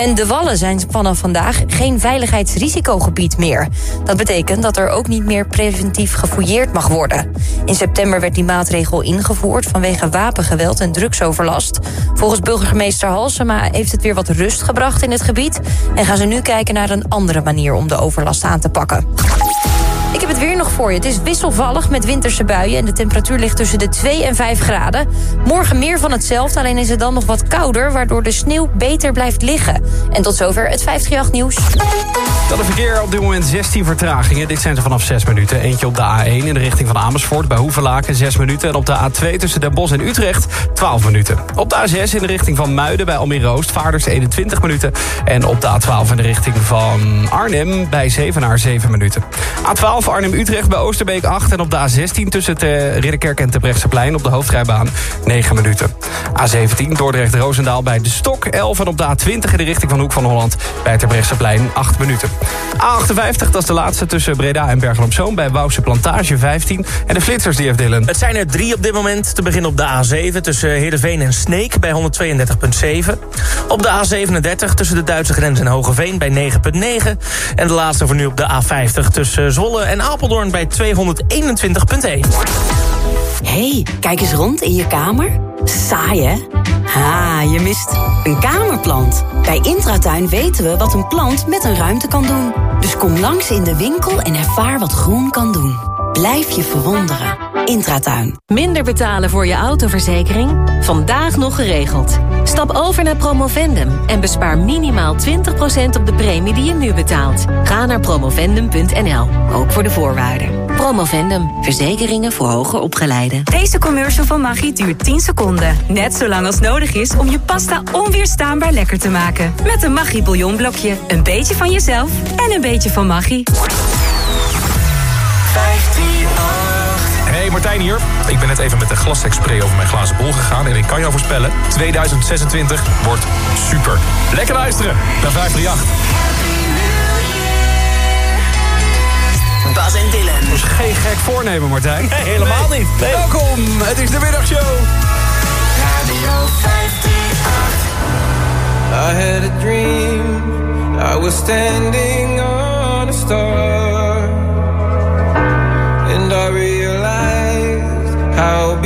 En de Wallen zijn vanaf vandaag geen veiligheidsrisicogebied meer. Dat betekent dat er ook niet meer preventief gefouilleerd mag worden. In september werd die maatregel ingevoerd vanwege wapengeweld en drugsoverlast. Volgens burgemeester Halsema heeft het weer wat rust gebracht in het gebied... en gaan ze nu kijken naar een andere manier om de overlast aan te pakken. Ik heb het weer nog voor je. Het is wisselvallig met winterse buien... en de temperatuur ligt tussen de 2 en 5 graden. Morgen meer van hetzelfde, alleen is het dan nog wat kouder... waardoor de sneeuw beter blijft liggen. En tot zover het 538 nieuws. Dan een verkeer op dit moment 16 vertragingen. Dit zijn ze vanaf 6 minuten. Eentje op de A1 in de richting van Amersfoort bij Hoevelaken 6 minuten. En op de A2 tussen Den Bosch en Utrecht 12 minuten. Op de A6 in de richting van Muiden bij Almere Oost Vaarders 21 minuten. En op de A12 in de richting van Arnhem bij Zevenaar 7 minuten. A12 Arnhem-Utrecht bij Oosterbeek 8. En op de A16 tussen uh, Ridderkerk en Terbrechtseplein op de hoofdrijbaan 9 minuten. A17 Dordrecht-Roosendaal bij De Stok 11. En op de A20 in de richting van Hoek van Holland bij Terbrechtseplein 8 minuten. A58, dat is de laatste tussen Breda en Bergen-op-Zoom... bij Wouwse Plantage 15. En de flitsers die heeft Dylan. Het zijn er drie op dit moment. Te beginnen op de A7 tussen Heerenveen en Sneek bij 132,7. Op de A37 tussen de Duitse grens en Hogeveen bij 9,9. En de laatste voor nu op de A50 tussen Zwolle en Apeldoorn bij 221,1. hey, kijk eens rond in je kamer. Saai, hè? Ha, je mist een kamerplant. Bij Intratuin weten we wat een plant met een ruimte kan doen. Dus kom langs in de winkel en ervaar wat groen kan doen. Blijf je verwonderen. Intratuin. Minder betalen voor je autoverzekering? Vandaag nog geregeld. Stap over naar Promovendum en bespaar minimaal 20% op de premie die je nu betaalt. Ga naar promovendum.nl, ook voor de voorwaarden. Promovendum, verzekeringen voor hoger opgeleiden. Deze commercial van Maggi duurt 10 seconden. Net zo lang als nodig is om je pasta onweerstaanbaar lekker te maken. Met een Maggi bouillonblokje. Een beetje van jezelf en een beetje van Maggi. Hey Martijn hier. Ik ben net even met de glastekspray over mijn glazen bol gegaan... en ik kan jou voorspellen, 2026 wordt super. Lekker luisteren naar 538. Bas en Dylan. Dat is geen gek voornemen, Martijn. Nee, helemaal niet. Nee. Welkom, het is de middagshow. Radio 538. I had a dream. I was standing on a star. out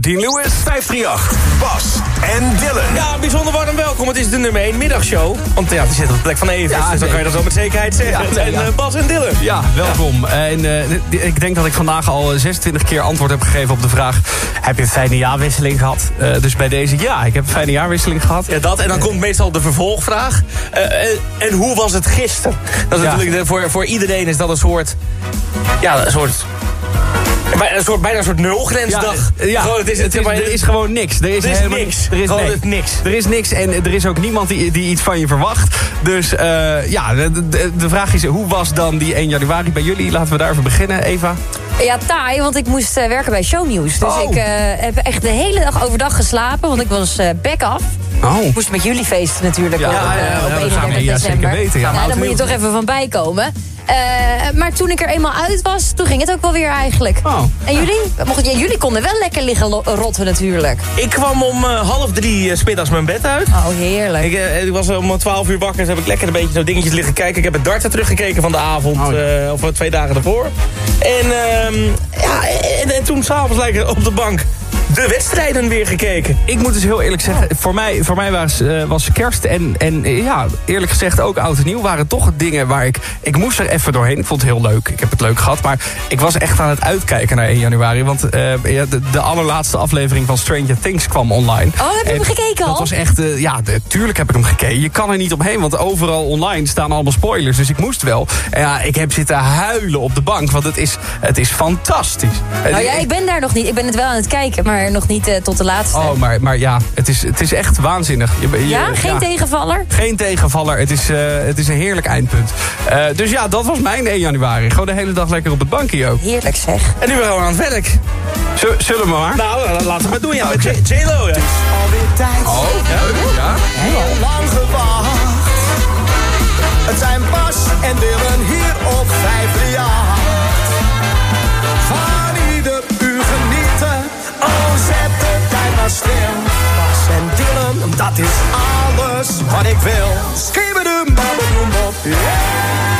Dean Lewis. 538. Bas en Dylan. Ja, bijzonder warm welkom. Het is de nummer 1 middagshow. Want ja, die zit op de plek van Evers. Ja, dus dan kan je dat wel met zekerheid zeggen. Ja, en ja. eh, Bas en Dylan. Ja, welkom. En eh, ik denk dat ik vandaag al 26 keer antwoord heb gegeven op de vraag... heb je een fijne jaarwisseling gehad? Eh, dus bij deze, ja, ik heb een fijne jaarwisseling gehad. Ja, dat. En dan komt meestal de vervolgvraag. Eh, en, en hoe was het gisteren? Dat is Ja. natuurlijk voor, voor iedereen is dat een soort... Ja, een soort... Bijna een soort, bijna een soort nulgrensdag. Ja, ja Gewoon, het is, het is, er is gewoon niks. Er is, Er is helemaal niks. Er is Gewoon nee. niks. Er is niks en er is ook niemand die, die iets van je verwacht. Dus eh, ja, de, de, de vraag is, hoe was dan die 1 januari bij jullie? Laten we daar even beginnen, Eva. Ja, taai, want ik moest eh, werken bij Shownieuws. Dus Oh. ik eh, heb echt de hele dag overdag geslapen, want ik was eh back af. Oh. Ik moest met jullie feesten natuurlijk Ja, op, ja, eh, ja, op ja, dat 31 gaan we ja, zeker december. weten, ja. Ja, daar moet je toch even van bijkomen. Eh, maar toen ik er eenmaal uit was, toen ging het ook wel weer eigenlijk. Oh. En jullie? Mocht, ja, jullie konden wel lekker liggen rotten natuurlijk. Ik kwam om eh, half drie uh, smiddags mijn bed uit. Oh, heerlijk. Ik, eh, ik was om 12 uur wakker, dus heb ik lekker een beetje zo dingetjes liggen kijken. Ik heb het darten teruggekeken van de avond, Oh, ja. eh, of eh, twee dagen ervoor. En, ehm, ja, en, en toen s'avonds lekker op de bank de wedstrijden weer gekeken. Ik moet dus heel eerlijk zeggen, voor mij, voor mij was, eh, was kerst en, en eh, ja, eerlijk gezegd ook oud en nieuw... waren toch dingen waar ik... Ik moest er even doorheen. Ik vond het heel leuk. Ik heb het leuk gehad. Maar ik was echt aan het uitkijken naar 1 januari. Want eh, ja, de, de allerlaatste aflevering van Stranger Things kwam online. Oh, heb je hem En gekeken al? Dat was echt, eh, ja, de- tuurlijk heb ik hem gekeken. Je kan er niet omheen, want overal online staan allemaal spoilers. Dus ik moest wel. En ja, ik heb zitten huilen op de bank, want het is, het is fantastisch. Nou ja, ik ben daar nog niet. Ik ben het wel aan het kijken, maar nog niet eh, tot de laatste. Oh, maar, maar ja, het is, het is echt waanzinnig. Je, je- ja, geen tegenvaller? Geen tegenvaller. Het is, eh, het is een heerlijk eindpunt. Eh, dus ja, dat was mijn 1 januari. Gewoon de hele dag lekker op het bankje ook. Heerlijk zeg. En nu weer gewoon aan het werk. Zul- Zullen we maar? Nou, laten we het doen, ja, met J-Lo. Ja. Alweer tijd. Oh, ja. ja. Heel lang gewacht. Het zijn Bas en Dylan hier op 538. Van dat is alles wat ik wil. Skibbedoem, babbedoem, bop. Like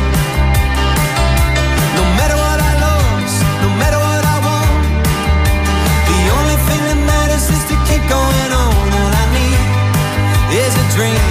Dream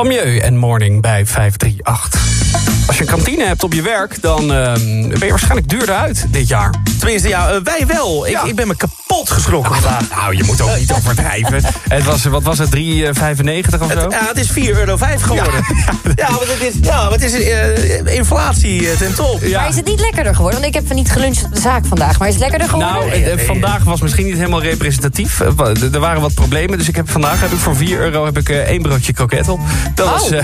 Samieu en Morning bij 538. Als je een kantine hebt op je werk, dan ehm, ben je waarschijnlijk duurder uit dit jaar. Tenminste, ja, eh, wij wel. Ik, Ja. ik ben me kapot geschrokken vandaag. Nou, je moet ook niet overdrijven. Het was, wat was het, 3,95 of zo? Het, ja, het is 4,5 euro geworden. Ja, maar het is, ja, het is eh, inflatie eh, ten top. Ja. Maar is het niet lekkerder geworden? Want ik heb niet geluncht op de zaak vandaag. Maar is het lekkerder geworden? Nou, eh, eh, vandaag was misschien niet helemaal representatief. Er waren wat problemen, dus ik heb vandaag heb ik voor 4 euro heb ik één broodje kroket op. Dat Oh. was, Ja,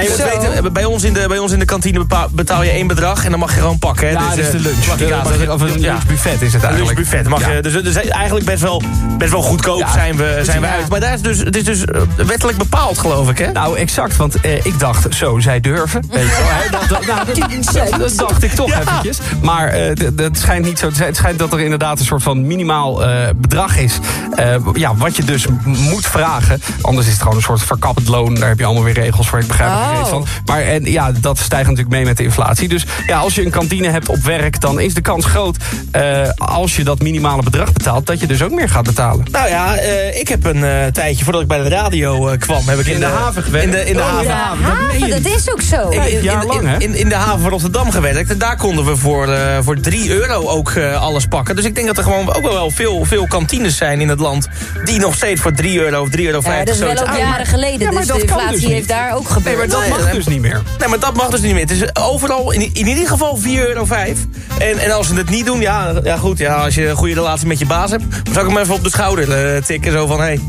je moet weten, bij ons, in de, bij ons in de kantine betaal je één bedrag en dan mag je gewoon pakken. Hè. ja, dat is eh, de lunch. De- of een ja. lunchbuffet is het Een eigenlijk. lunchbuffet. Mag Ja. je, dus, dus eigenlijk best wel, best wel goedkoop Ja, zijn we, zijn we ja. uit. Maar daar is dus, het is dus eh, wettelijk bepaald, geloof ik, hè? Nou, exact, want eh, ik dacht, zo, zij durven. Weet je wel? Dat, dat, nou, dat, dat- dacht ik toch Ja. eventjes. Maar eh, het schijnt niet zo te zijn. Het schijnt dat er inderdaad een soort van minimaal eh, bedrag is. eh, ja, wat je dus moet vragen. Anders is het gewoon een soort verkappend loon. Daar heb je allemaal weer regels voor. Ik begrijp er Oh. geen reet van. Maar en, ja, dat stijgt natuurlijk mee met de inflatie. Dus ja, als je een kantine hebt op werk... dan is de kans groot, eh, als je dat minimale bedrag betaalt... dat je dus ook meer gaat betalen. Nou ja, eh, ik heb een eh, tijdje voordat ik bij de radio eh, kwam... Heb ik in, In de haven gewerkt? In de, in de Oh, haven. dat haven, is ook zo. In, in- de haven van Rotterdam gewerkt. En daar konden we voor, eh, voor 3 euro ook eh, alles pakken. Dus ik denk dat er gewoon ook wel veel, veel kantines zijn in het land... die nog steeds voor 3 euro of 3,50 euro Ja, dat is wel zoiets ook aan- jaren geleden. Ja, maar dus dat de kan inflatie dus niet. heeft daar ook Nee, gebeurd. maar dat Nee, mag nee. dus niet meer. Nee, maar dat mag dus niet meer. Het is overal in, in ieder geval 4,5 euro. En, en als ze het niet doen, ja, ja goed. Ja, als je een goede relatie met je baas hebt... dan zou ik hem even op de schouder eh, tikken. Zo van, hé, hey,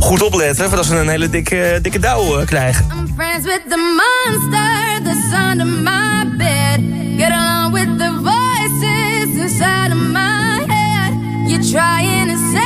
goed opletten... voordat ze een hele dikke, dikke douw eh, krijgen. I'm friends with the monster that's under my bed. Get along with the voices inside of my head. You're trying to save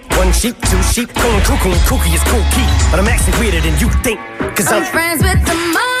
One sheep, two sheep, going cuckoo kooky is cool key. But I'm actually weirder than you think. Cause I'm I'm friends with the monster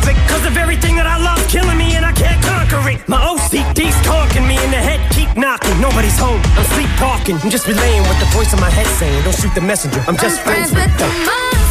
Sleepwalking. I'm just relaying what the voice in my head saying. Don't shoot the messenger, I'm just friends, with the Call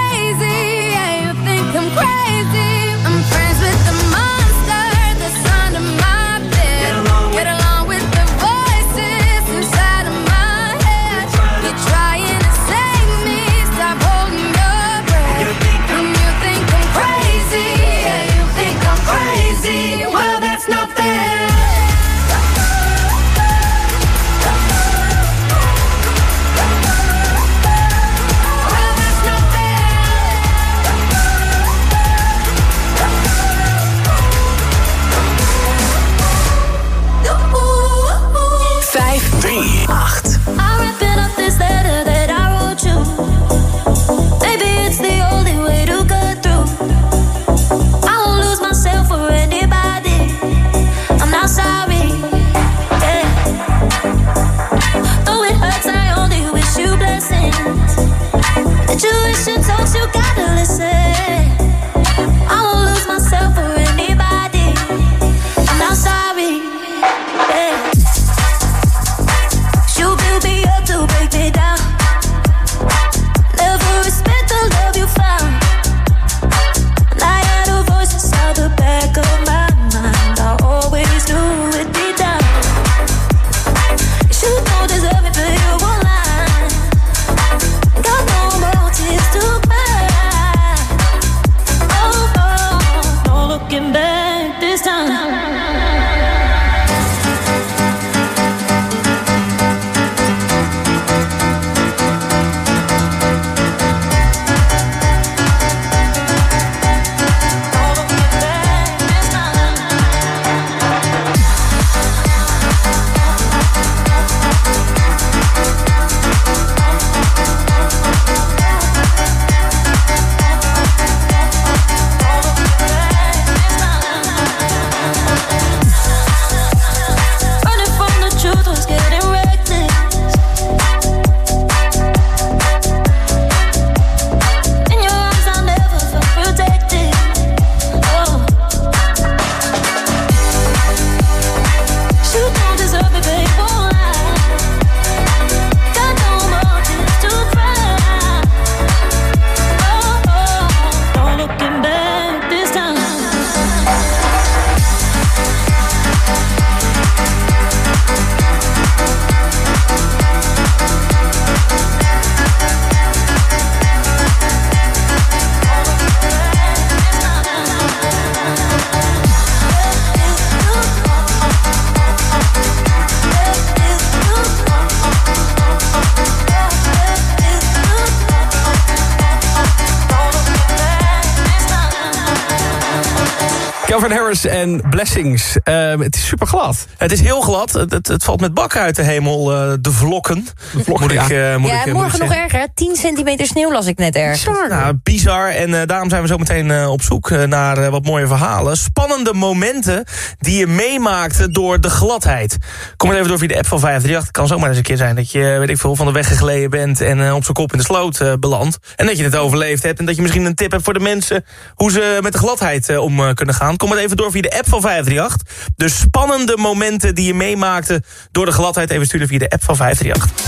Harris en Blessings. Eh, het is super glad. Het is heel glad. Het, het, het valt met bakken uit de hemel, eh, de vlokken. vlokken, moet ik, ja. eh, moet ja, ik, eh, moet ik morgen nog erger. 10 centimeter sneeuw las ik net ergens. Nou, bizar. En eh, daarom zijn we zo meteen eh, op zoek eh, naar wat mooie verhalen. Spannende momenten die je meemaakte door de gladheid. Kom maar even door via de app van 538. Het kan zomaar eens een keer zijn dat je, weet ik veel, van de weg gegleden bent... en op zijn kop in de sloot eh, belandt. En dat je het overleefd hebt. En dat je misschien een tip hebt voor de mensen... hoe ze met de gladheid eh, om eh, kunnen gaan. Kom maar even door via de app van 538. De spannende momenten die je meemaakte door de gladheid... even sturen via de app van 538.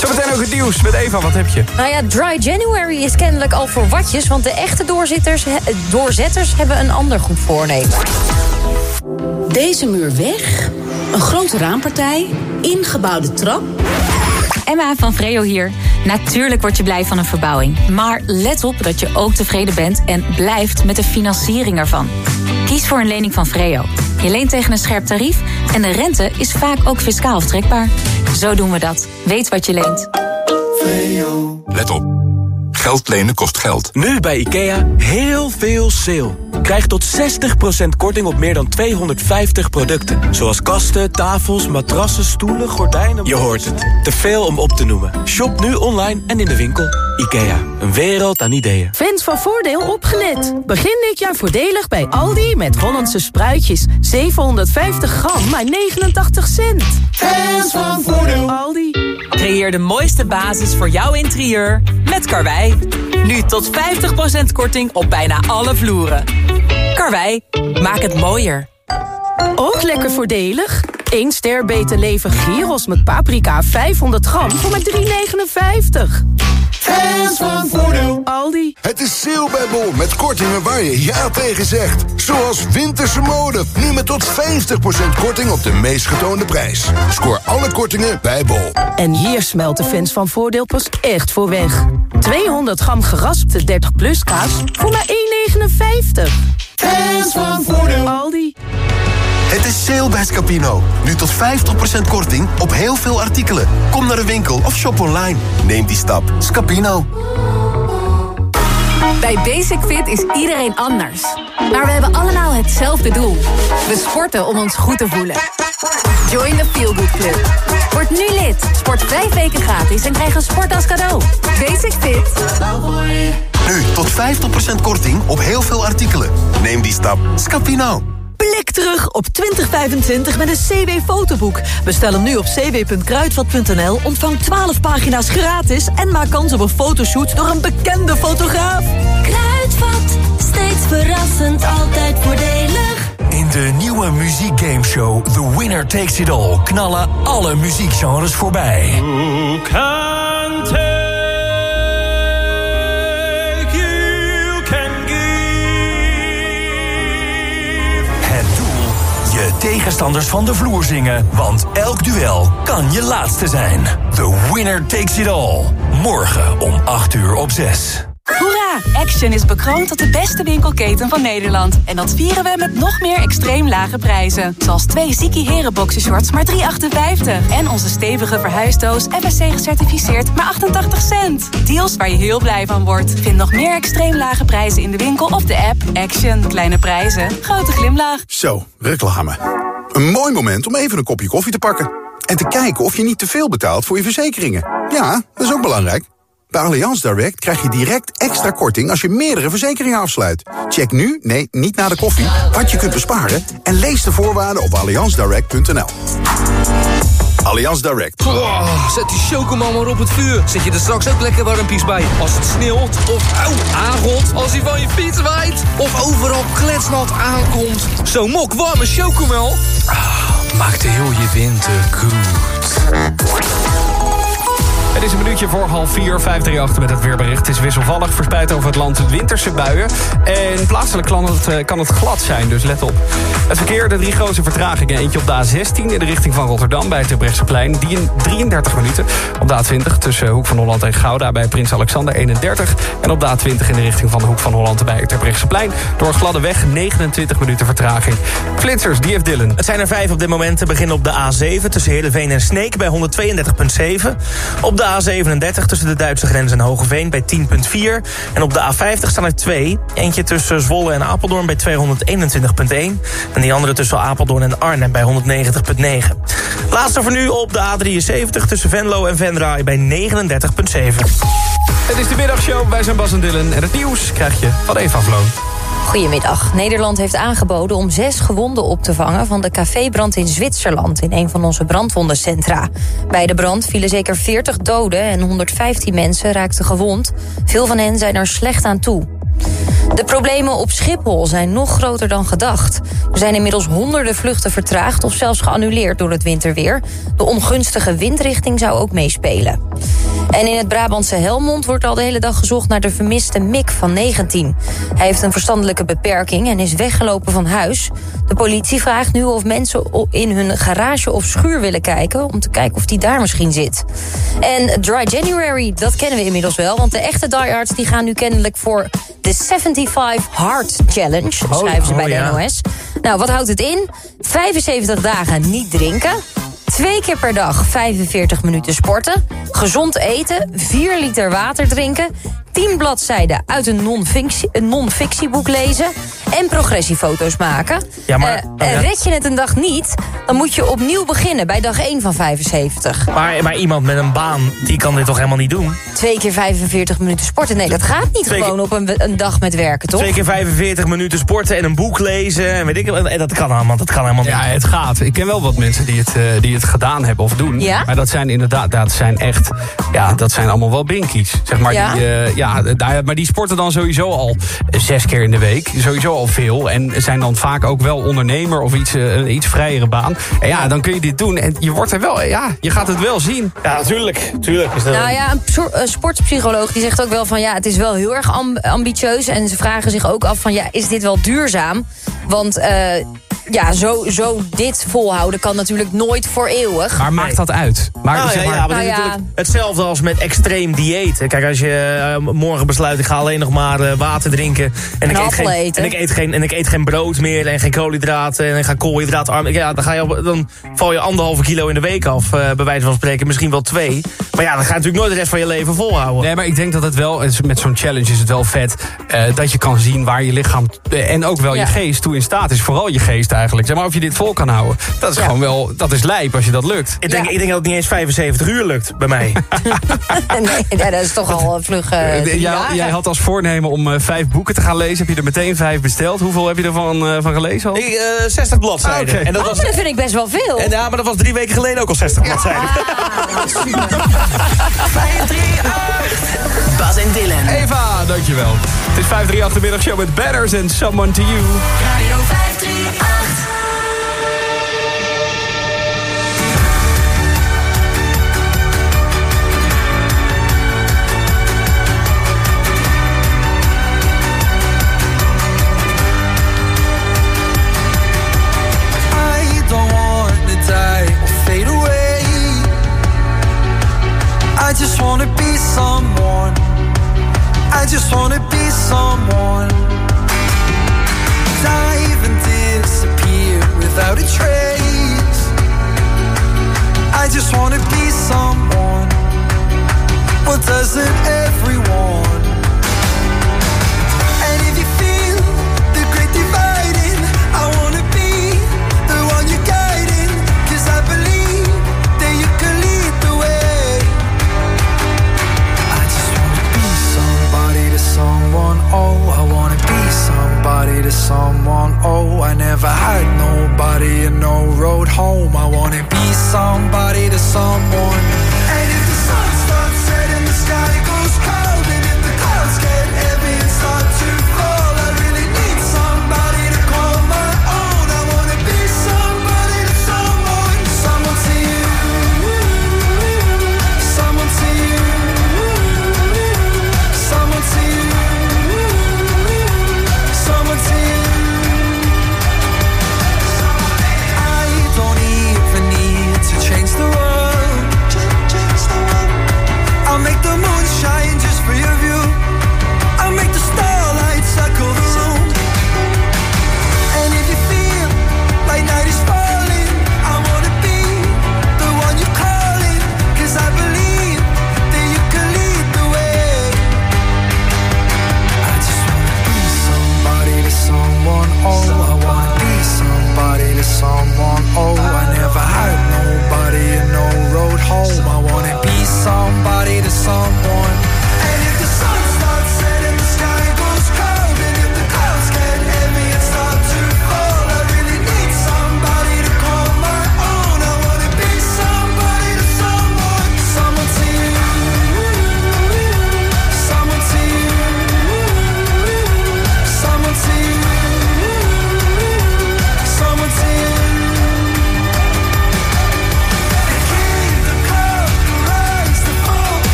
Zometeen ook het nieuws met Eva, wat heb je? Nou ja, Dry January is kennelijk al voor watjes... want de echte doorzitters, doorzetters hebben een ander goed voornemen. Deze muur weg, een grote raampartij, ingebouwde trap. Emma van Vreo hier. Natuurlijk word je blij van een verbouwing. Maar let op dat je ook tevreden bent en blijft met de financiering ervan. Kies voor een lening van Vreo. Je leent tegen een scherp tarief en de rente is vaak ook fiscaal aftrekbaar. Zo doen we dat. Weet wat je leent. Let op. Geld lenen kost geld. Nu bij IKEA heel veel sale. Krijg tot 60% korting op meer dan 250 producten. Zoals kasten, tafels, matrassen, stoelen, gordijnen... Je hoort het. Te veel om op te noemen. Shop nu online en in de winkel. IKEA. Een wereld aan ideeën. Fans van Voordeel opgelet. Begin dit jaar voordelig bij Aldi met Hollandse spruitjes. 750 gram, maar 89 cent. Fans van Voordeel. Aldi. Creëer de mooiste basis voor jouw interieur met Karwei. Nu tot 50% korting op bijna alle vloeren. Karwei, maak het mooier. Ook lekker voordelig. 1 ster beter leven gyros met paprika 500 gram voor maar 3,59. Fans van Voordeel. Aldi. Het is sale bij Bol met kortingen waar je ja tegen zegt. Zoals winterse mode. Nu met tot 50% korting op de meest getoonde prijs. Scoor alle kortingen bij Bol. En hier smelt de fans van Voordeel pas echt voor weg. 200 gram geraspte 30 plus kaas voor maar 1,59. Fans van Voordeel. Aldi. Het is sale bij Scapino. Nu tot 50% korting op heel veel artikelen. Kom naar de winkel of shop online. Neem die stap. Scapino. Bij Basic Fit is iedereen anders. Maar we hebben allemaal hetzelfde doel. We sporten om ons goed te voelen. Join the Feel Good Club. Word nu lid. Sport vijf weken gratis en krijg een sport als cadeau. Basic Fit. Nu tot 50% korting op heel veel artikelen. Neem die stap. Scapino. Blik terug op 2025 met een CW-fotoboek. Bestel hem nu op cw.kruidvat.nl, ontvang 12 pagina's gratis... en maak kans op een fotoshoot door een bekende fotograaf. Kruidvat, steeds verrassend, altijd voordelig. In de nieuwe muziekgameshow The Winner Takes It All... knallen alle muziekgenres voorbij. Je tegenstanders van de vloer zingen. Want elk duel kan je laatste zijn. The Winner Takes It All. Morgen om 8 uur op 6. Action is bekroond tot de beste winkelketen van Nederland. En dat vieren we met nog meer extreem lage prijzen. Zoals twee Ziki Heren boxershorts maar 3,58. En onze stevige verhuisdoos FSC gecertificeerd maar 88 cent. Deals waar je heel blij van wordt. Vind nog meer extreem lage prijzen in de winkel of de app. Action. Kleine prijzen. Grote glimlach. Zo, reclame. Een mooi moment om even een kopje koffie te pakken. En te kijken of je niet te veel betaalt voor je verzekeringen. Ja, dat is ook belangrijk. Bij Allianz Direct krijg je direct extra korting als je meerdere verzekeringen afsluit. Check nu, nee, niet na de koffie, wat je kunt besparen... en lees de voorwaarden op allianzdirect.nl. Allianz Direct. Oh, zet die chocomel maar op het vuur. Zet je er straks ook lekker warmpies bij. Als het sneeuwt of auw, aangot. Als hij van je fiets waait. Of overal kletsnat aankomt. Zo'n mok warme chocomel. Ah, maakt heel je winter goed. Het is een minuutje voor half vier, 538 met het weerbericht. Het is wisselvallig, verspreid over het land winterse buien. En plaatselijk kan het, eh, kan het glad zijn, dus let op. Het verkeer, de drie grootste vertragingen. Eentje op de A16 in de richting van Rotterdam bij het Terbrechtseplein. Die in 33 minuten. Op de A20 tussen Hoek van Holland en Gouda bij Prins Alexander 31. En op de A20 in de richting van de Hoek van Holland bij het Terbrechtseplein. Door gladde weg 29 minuten vertraging. Flitsers, die heeft Dylan. Het zijn er vijf op dit moment. Te beginnen op de A7 tussen Heerenveen en Sneek bij 132,7. Op de de A37 tussen de Duitse grens en Hogeveen bij 10,4. En op de A50 staan er twee. Eentje tussen Zwolle en Apeldoorn bij 221,1. En die andere tussen Apeldoorn en Arnhem bij 190,9. Laatste voor nu op de A73 tussen Venlo en Venray bij 39,7. Het is de middagshow, wij zijn Bas en Dylan. En het nieuws krijg je van Eva Vloon. Goedemiddag. Nederland heeft aangeboden om zes gewonden op te vangen... van de cafébrand in Zwitserland, in een van onze brandwondencentra. Bij de brand vielen zeker 40 doden en 115 mensen raakten gewond. Veel van hen zijn er slecht aan toe. De problemen op Schiphol zijn nog groter dan gedacht. Er zijn inmiddels honderden vluchten vertraagd of zelfs geannuleerd door het winterweer. De ongunstige windrichting zou ook meespelen. En in het Brabantse Helmond wordt al de hele dag gezocht naar de vermiste Mick van 19. Hij heeft een verstandelijke beperking en is weggelopen van huis. De politie vraagt nu of mensen in hun garage of schuur willen kijken... om te kijken of die daar misschien zit. En Dry January, dat kennen we inmiddels wel... want de echte diehards die gaan nu kennelijk voor de 75 Hard Challenge. Dat schrijven ze oh bij de. NOS. Nou, wat houdt het in? 75 dagen niet drinken... Twee keer per dag 45 minuten sporten. Gezond eten. 4 liter water drinken. 10 bladzijden uit een non-fictie- een non-fictieboek lezen. En progressiefoto's maken. Ja, maar- Eh, oh ja. red je het een dag niet, dan moet je opnieuw beginnen bij dag 1 van 75. Maar, maar iemand met een baan, die kan dit toch helemaal niet doen? Twee keer 45 minuten sporten. Nee, dat gaat niet Twee gewoon op een, een dag met werken, toch? Twee keer 45 minuten sporten en een boek lezen. En weet ik, en dat kan allemaal, dat kan helemaal niet. Ja, het gaat. Ik ken wel wat mensen die het, eh, die het gedaan hebben of doen. Ja? Maar dat zijn inderdaad, dat zijn echt, ja, dat zijn allemaal wel binkies. Zeg maar, Ja? die, eh, ja, daar- maar die sporten dan sowieso al zes keer in de week. Sowieso al veel. En zijn dan vaak ook wel ondernemer of iets, eh, een iets vrijere baan. En ja, dan kun je dit doen. En je wordt er wel, ja, je gaat het wel zien. Ja, natuurlijk. Tuurlijk is dat... Nou ja, een sportpsycholoog die zegt ook wel van... ja, het is wel heel erg am- ambitieus. En ze vragen zich ook af van, ja, is dit wel duurzaam? Want eh, ja, zo, zo dit volhouden kan natuurlijk nooit voor eeuwig. Maar maakt dat uit? Maar, Nou zeg maar- ja, maar Nou het is ja. natuurlijk hetzelfde als met extreem diëten. Kijk, als je eh, morgen besluit, ik ga alleen nog maar eh, water drinken. En, En ik eet geen, eten. En ik, eet geen, en ik eet geen brood meer en geen koolhydraten. En ik ga koolhydraatarm. Ja, dan, ga je, op- dan val je anderhalve kilo in de week af, eh, bij wijze van spreken. Misschien wel twee. Maar ja, dan ga je natuurlijk nooit de rest van je leven volhouden. Nee, maar ik denk dat het wel, met zo'n challenge is het wel vet... eh, dat je kan zien waar je lichaam en ook wel Ja. je geest toe in staat is. Vooral je geest eigenlijk. Zeg maar of je dit vol kan houden. Dat is Ja. gewoon wel, dat is lijp als je dat lukt. Ik denk, Ja. ik denk dat het niet eens 75 uur lukt bij mij. nee, ja, dat is toch al een vlug eh, Eh, drie jij, had als voornemen om eh, vijf boeken te gaan lezen. Heb je er meteen vijf besteld? Hoeveel heb je ervan eh, van gelezen al? ik, eh, 60 bladzijden. Ah. En dat Oh, was, dat vind ik best wel veel. en, ja, maar dat was drie weken geleden ook al 60 bladzijden. Bas en Dylan. Eva, dankjewel. Het is 538 de middagshow met Batters and Someone to You. Radio 538. Just want to be someone. I just want to be someone.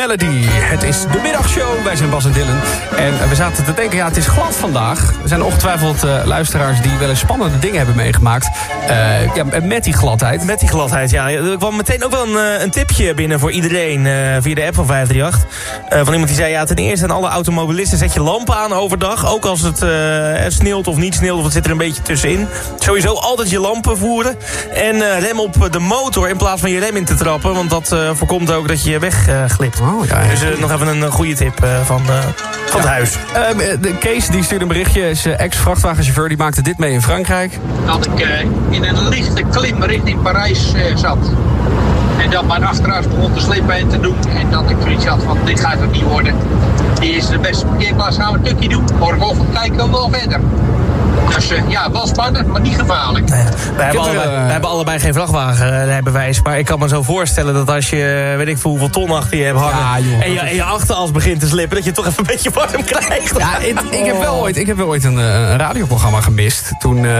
Melody. Het is de middagshow. Wij zijn Bas en Dylan. En we zaten te denken, ja, het is glad vandaag. Er zijn ongetwijfeld eh, luisteraars die wel eens spannende dingen hebben meegemaakt. Eh, ja, met die gladheid. Met die gladheid, ja. Er kwam meteen ook wel een, eh, een tipje binnen voor iedereen via de app van 538. Eh, van iemand die zei, ja, ten eerste aan alle automobilisten zet je lampen aan overdag. Ook als het sneeuwt of niet sneeuwt of het zit er een beetje tussenin. Sowieso altijd je lampen voeren. En rem op de motor in plaats van je rem in te trappen. Want dat voorkomt ook dat je wegglipt. Oh, ja, ja. Dus nog even een eh, goede tip eh, van, eh, van het huis. Ehm, de Kees die stuurde een berichtje. Is eh, ex-vrachtwagenchauffeur. Die maakte dit mee in Frankrijk. dat ik in een lichte klim richting Parijs eh, zat. En dat mijn achteruit begon te slippen en te doen. En dat ik zoiets had van, dit gaat het niet worden. Die is de beste parkeerplaats, gaan we een tukje doen. Morgenochtend kijken we wel verder. Dus eh, ja, wel spannend, maar niet gevaarlijk. Wij hebben, allebei, wij hebben allebei geen vrachtwagenrijbewijs. Maar ik kan me zo voorstellen dat als je weet ik veel hoeveel ton achter je hebt hangen. en, je, en je achteras begint te slippen, dat je toch even een beetje warm krijgt. Ja, ik, ik heb wel ooit, ik heb wel ooit een, eh, een radioprogramma gemist. Toen eh,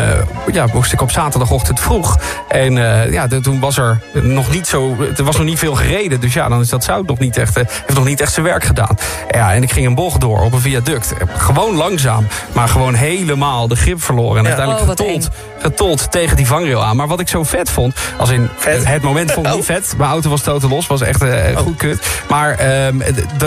ja, moest ik op zaterdagochtend vroeg. En eh, ja, de- toen was er nog niet zo. Er was nog niet veel gereden. Dus ja, dan is dat zout nog niet echt. eh, heeft nog niet echt zijn werk gedaan. Ja, en ik ging een bocht door op een viaduct. Gewoon langzaam. Maar gewoon helemaal de grip verloren. En Ja. uiteindelijk Oh, getold, getold tegen die vangrail aan. Maar wat ik zo vet vond. Als in het moment vond ik niet vet. Mijn auto was totaal los. Was echt eh, goed kut. Maar ehm,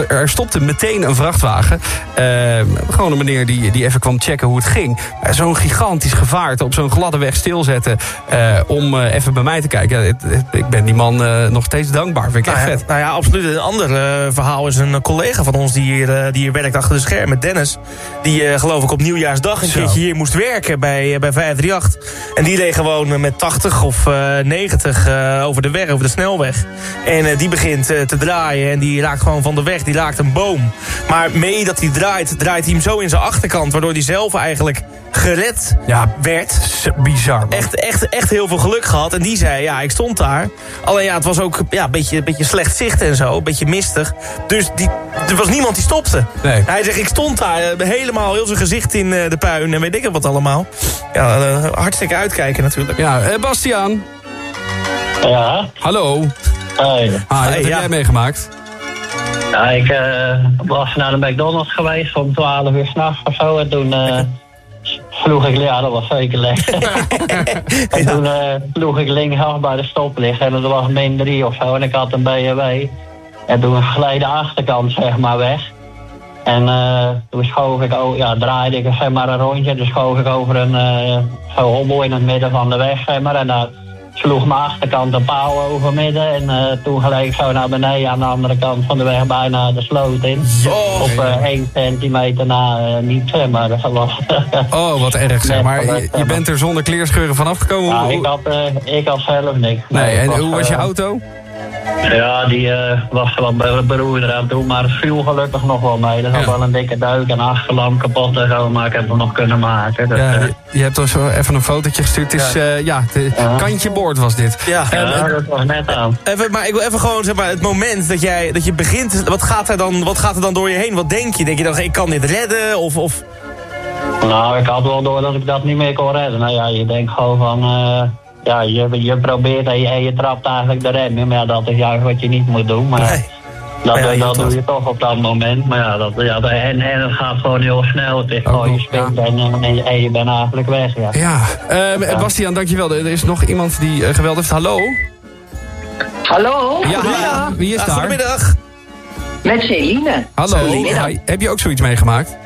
er stopte meteen een vrachtwagen. Ehm, gewoon een meneer die, die even kwam checken hoe het ging. Eh, zo'n gigantisch gevaart op zo'n gladde weg stilzetten. eh, om eh, even bij mij te kijken. Ja, het- het- ik ben die man eh, nog steeds dankbaar. Vind ik echt Nou ja, vet. nou ja, absoluut. Een ander eh, verhaal is een collega van ons die hier, eh, die hier werkt achter de schermen, Dennis. Die eh, geloof ik op nieuwjaarsdag een Zo. keertje hier moest werken. Werken bij, eh, bij 538. En die reed gewoon eh, met 80 of eh, 90 eh, over de weg, over de snelweg. En die begint te draaien en die raakt gewoon van de weg. Die raakt een boom. Maar mee dat hij draait, draait hij hem zo in zijn achterkant... waardoor hij zelf eigenlijk gered werd. Bizar. Echt, echt, echt heel veel geluk gehad. En die zei, ja, ik stond daar. Alleen ja, het was ook ja, een, beetje, een beetje slecht zicht en zo. Een beetje mistig. Dus die, er was niemand die stopte. Nee. Hij zegt, ik stond daar helemaal heel zijn gezicht in de puin. En weet ik wat allemaal. Ja, eh, hartstikke uitkijken natuurlijk. Ja, eh, Bastiaan. Ja. Hallo. Hi, wat heb jij meegemaakt? Ja, ik eh, was naar de McDonald's geweest om 12 uur s'nachts of zo. En toen eh, sloeg ik, ja, dat was zeker lekker. en toen eh, sloeg ik linksaf bij de stoplicht en dat was min 3 of zo. En ik had een BMW. En toen gleed de achterkant zeg maar weg. En eh, toen schoof ik, o- ja, draaide ik zeg maar een rondje. Toen schoof ik over een zo hobbel in het midden van de weg. Zeg maar, en daar sloeg mijn achterkant een paal over midden. En eh, toen ik zo naar beneden aan de andere kant van de weg bijna de sloot in. Op eh 1 centimeter na niet, zeg maar. Dat was Oh, wat erg zeg maar. Je, je bent er zonder kleerscheuren vanaf gekomen. Ja, Hoe- ik had, ik had zelf niks. Nee, en hoe was je auto? Ja, die eh, was wat be- beroerder aan toe, maar het viel gelukkig nog wel mee. Er zat Ja. wel een dikke duik en achterlamp kapot en zo, maar ik heb hem nog kunnen maken. Dus, Ja, eh, je, hebt ons wel even een fotootje gestuurd. Het is, eh, ja, de, kantje boord was dit. Ja, ja, dat was net aan. Even, maar ik wil even gewoon zeg maar, het moment dat, jij, dat je begint. Wat gaat, er dan, wat gaat er dan door je heen? Wat denk je? Denk je dan, ik kan dit redden? Of, of... Nou, ik had wel door dat ik dat niet meer kon redden. Nou ja, je denkt gewoon van... ja, je, je probeert en je, en je trapt eigenlijk de rem in. Maar ja, dat is juist wat je niet moet doen. Maar dat, Ja, dat doe je toch op dat moment. Maar ja, dat, ja en, en het gaat gewoon heel snel. Het is gewoon, je springt en, en, je- en je bent eigenlijk weg. Ja. Ja, eh, Bastiaan, dankjewel. Er is nog iemand die eh, geweld heeft. Hallo? Hallo? Ja, Goedemiddag. wie is daar? goedemiddag. Met Celine. Hallo. Heb je ook zoiets meegemaakt?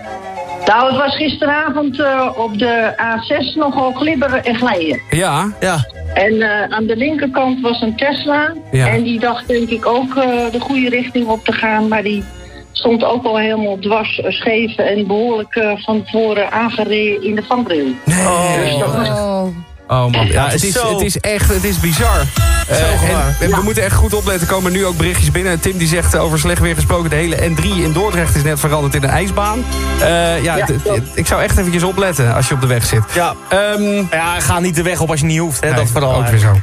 Nou, het was gisteravond eh, op de A6 nogal glibberen en glijden. Ja. Ja. En eh, aan de linkerkant was een Tesla. Ja. En die dacht denk ik ook eh, de goede richting op te gaan. Maar die stond ook al helemaal dwars, scheef en behoorlijk eh, van voren aangereden in de vangrail. Dus dat was- Oh man, ja, Het is zo- het is echt, het is bizar. Eh, en, en we moeten echt goed opletten. Er komen nu ook berichtjes binnen. Tim die zegt eh, over slecht weer gesproken. De hele N3 in Dordrecht is net veranderd in een ijsbaan. Eh, ja, ik zou echt eventjes opletten als je op de weg zit. Ja. ja, ga niet de weg op als je niet hoeft. Hè, dat vooral. ook weer zo.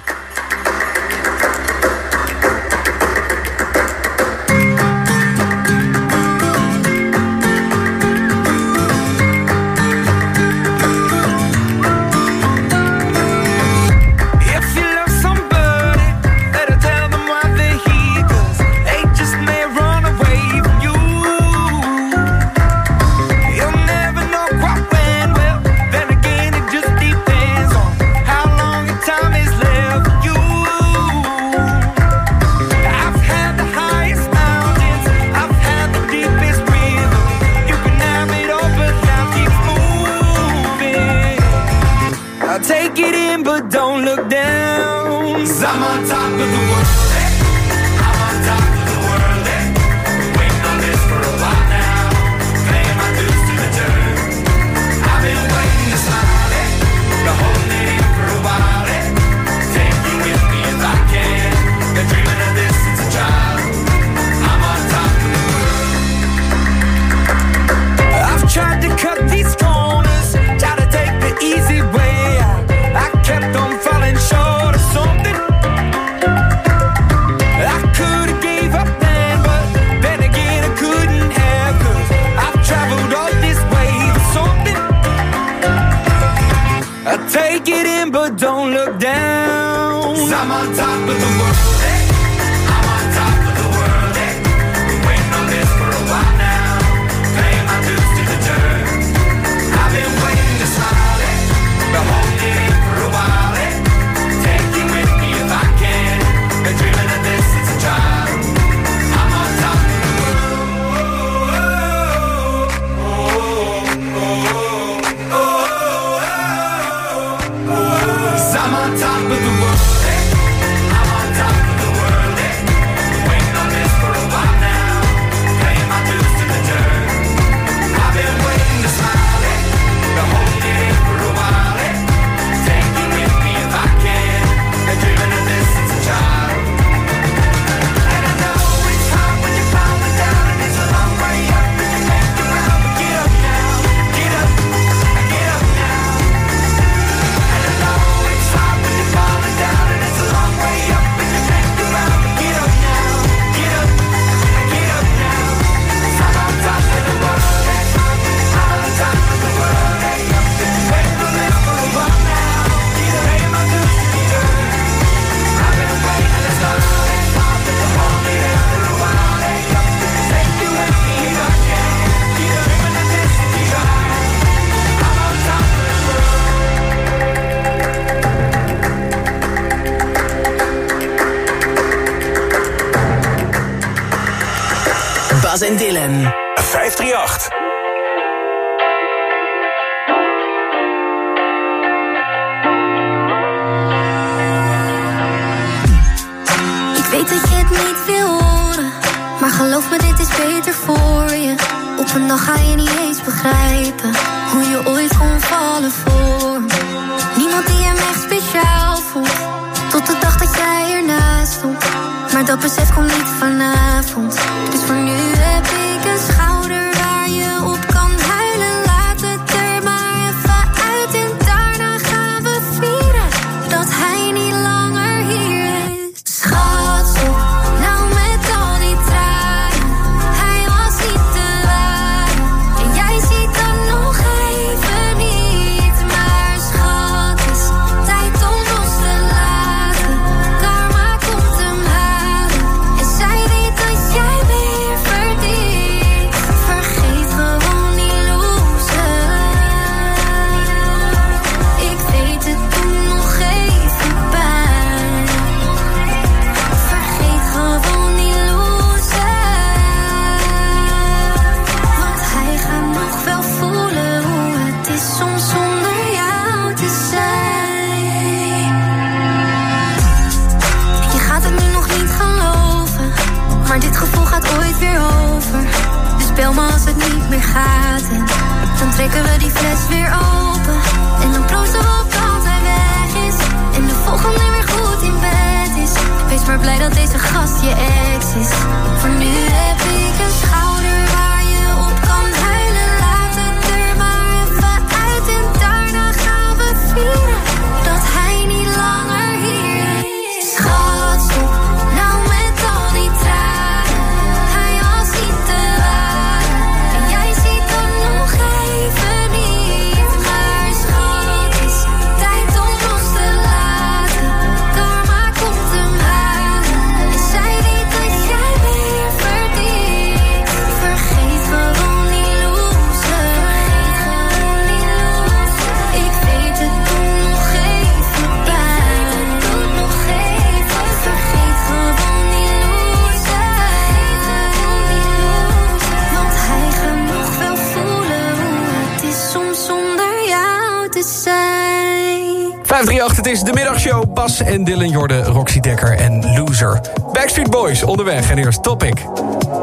Thomas en Dylan Jorden, Roxy Dekker en Loser. Backstreet Boys onderweg en eerst Topic.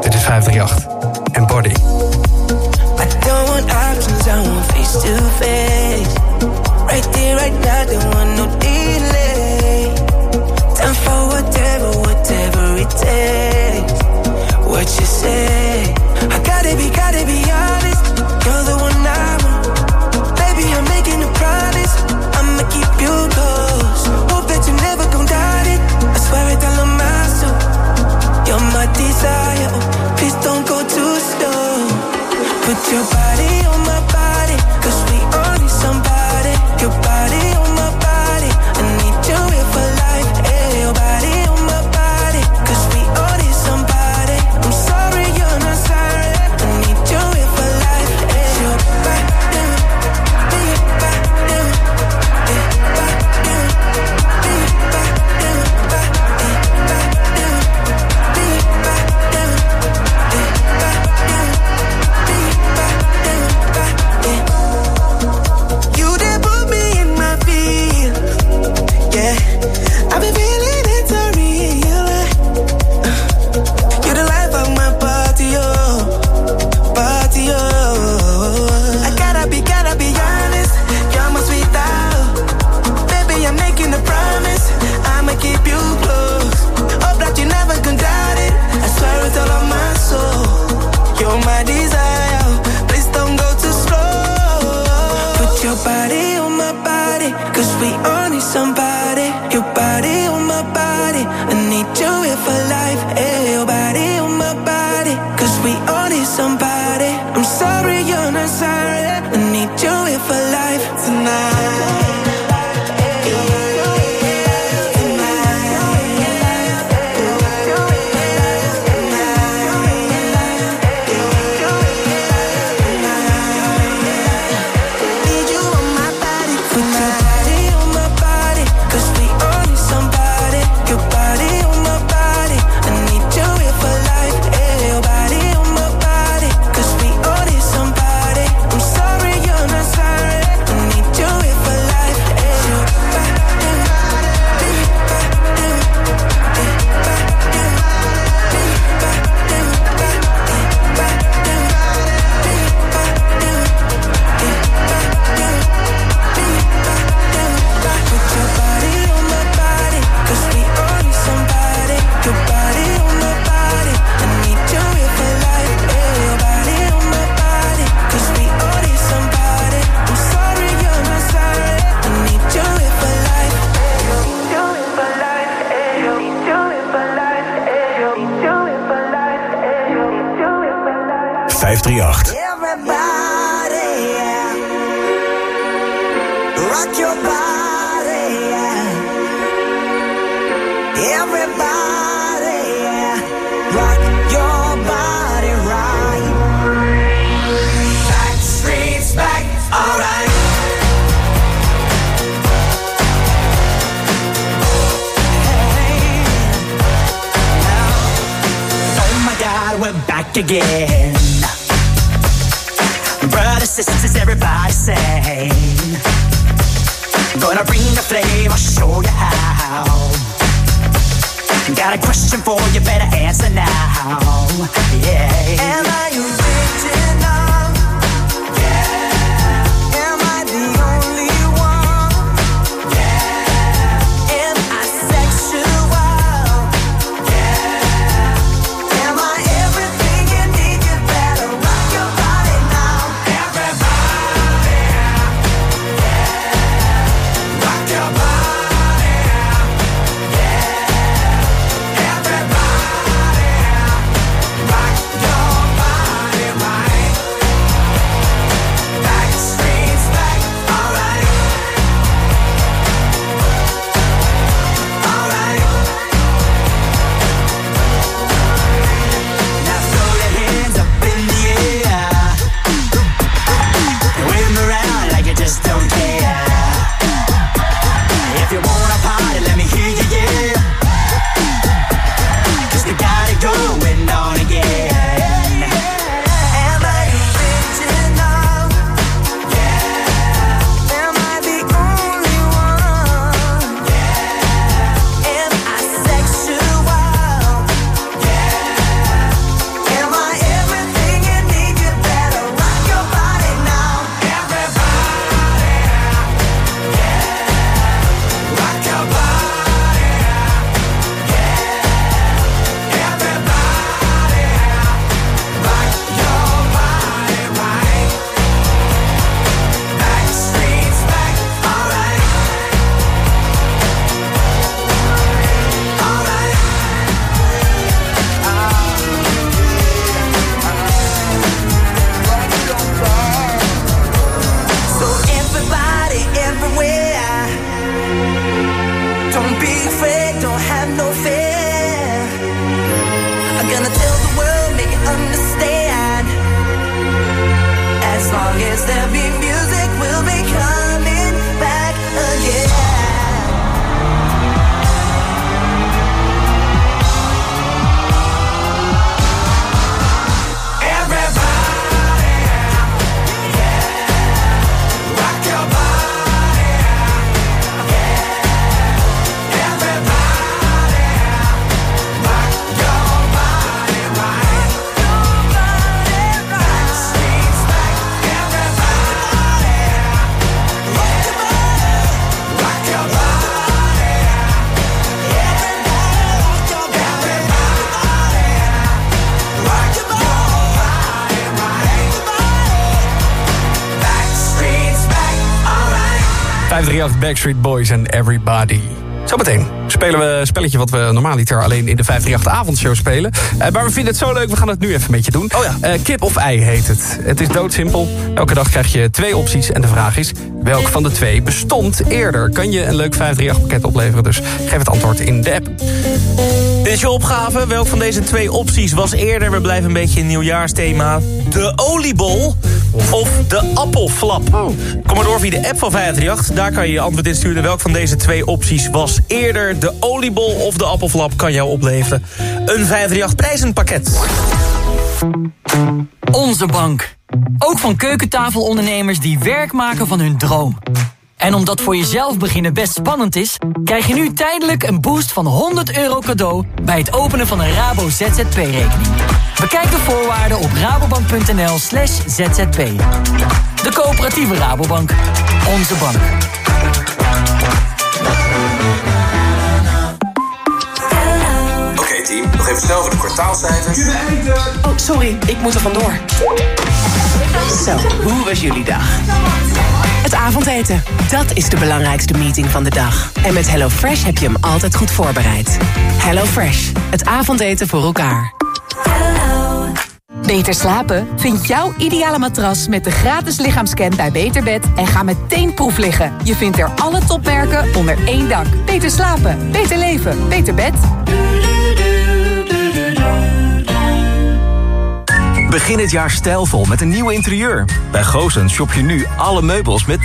Dit is 538 en Body. I don't want options, I want face to face. Right there, right now, don't want no delay. Time for whatever, whatever it takes. What you say, I gotta be your body. Backstreet Boys en Everybody. Zometeen spelen we een spelletje wat we normaaliter alleen in de 538 avondshow spelen. Eh, maar we vinden het zo leuk, we gaan het nu even met je doen. Oh ja. kip of ei heet het. Het is doodsimpel. Elke dag krijg je twee opties en de vraag is... welk van de twee bestond eerder? Kan je een leuk 538 pakket opleveren? Dus geef het antwoord in de app. Dit is je opgave. Welk van deze twee opties was eerder? We blijven een beetje in nieuwjaarsthema. De oliebol of de appelflap? Kom maar door via de app van 538. Daar kan je je antwoord insturen. Welk van deze twee opties was eerder? De oliebol of de appelflap kan jou opleveren. Een 538 prijzenpakket. Onze bank. Ook van keukentafelondernemers die werk maken van hun droom. En omdat voor jezelf beginnen best spannend is... krijg je nu tijdelijk een boost van 100 euro cadeau... bij het openen van een Rabo ZZP-rekening. Bekijk de voorwaarden op rabobank.nl slash zzp. De coöperatieve Rabobank. Onze bank. Oké team, nog even snel voor de kwartaalcijfers. Oh, sorry, ik moet er vandoor. Zo, hoe was jullie dag? Avondeten, dat is de belangrijkste meeting van de dag. En met HelloFresh heb je hem altijd goed voorbereid. HelloFresh, het avondeten voor elkaar. Beter slapen? Vind jouw ideale matras met de gratis lichaamscan bij Beterbed en ga meteen proef liggen. Je vindt er alle topmerken onder één dak. Beter slapen, beter leven, beter bed. Begin het jaar stijlvol met een nieuw interieur. Bij Goosens shop je nu alle meubels met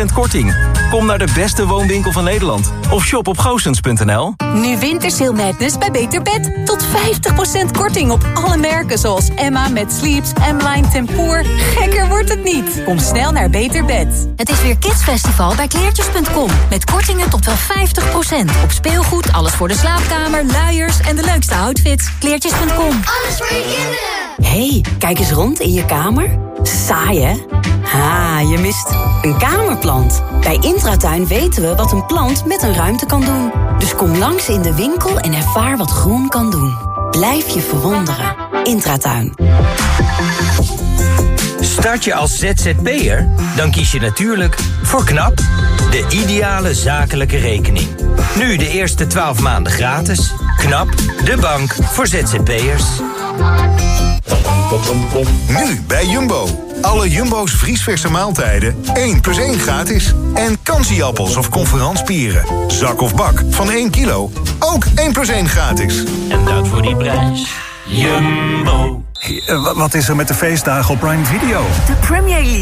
10% korting. Kom naar de beste woonwinkel van Nederland. Of shop op goosens.nl. Nu Wintersale Madness bij Beter Bed. Tot 50% korting op alle merken zoals Emma met Sleeps, M-Line Tempoor. Gekker wordt het niet. Kom snel naar Beter Bed. Het is weer Kidsfestival bij kleertjes.com. Met kortingen tot wel 50%. Op speelgoed, alles voor de slaapkamer, luiers en de leukste outfits. Kleertjes.com. Alles voor je kinderen. Hey, kijk eens rond in je kamer. Saai, hè? Ha, je mist een kamerplant. Bij Intratuin weten we wat een plant met een ruimte kan doen. Dus kom langs in de winkel en ervaar wat groen kan doen. Blijf je verwonderen. Intratuin. Start je als ZZP'er? Dan kies je natuurlijk voor KNAP, de ideale zakelijke rekening. Nu de eerste 12 maanden gratis. KNAP, de bank voor ZZP'ers. Nu bij Jumbo. Alle Jumbo's vriesverse maaltijden 1 plus 1 gratis. En kansieappels of conferanspieren. Zak of bak van 1 kilo. Ook 1 plus 1 gratis. En dat voor die prijs. Jumbo. Wat is er met de feestdagen op Prime Video? De Premier League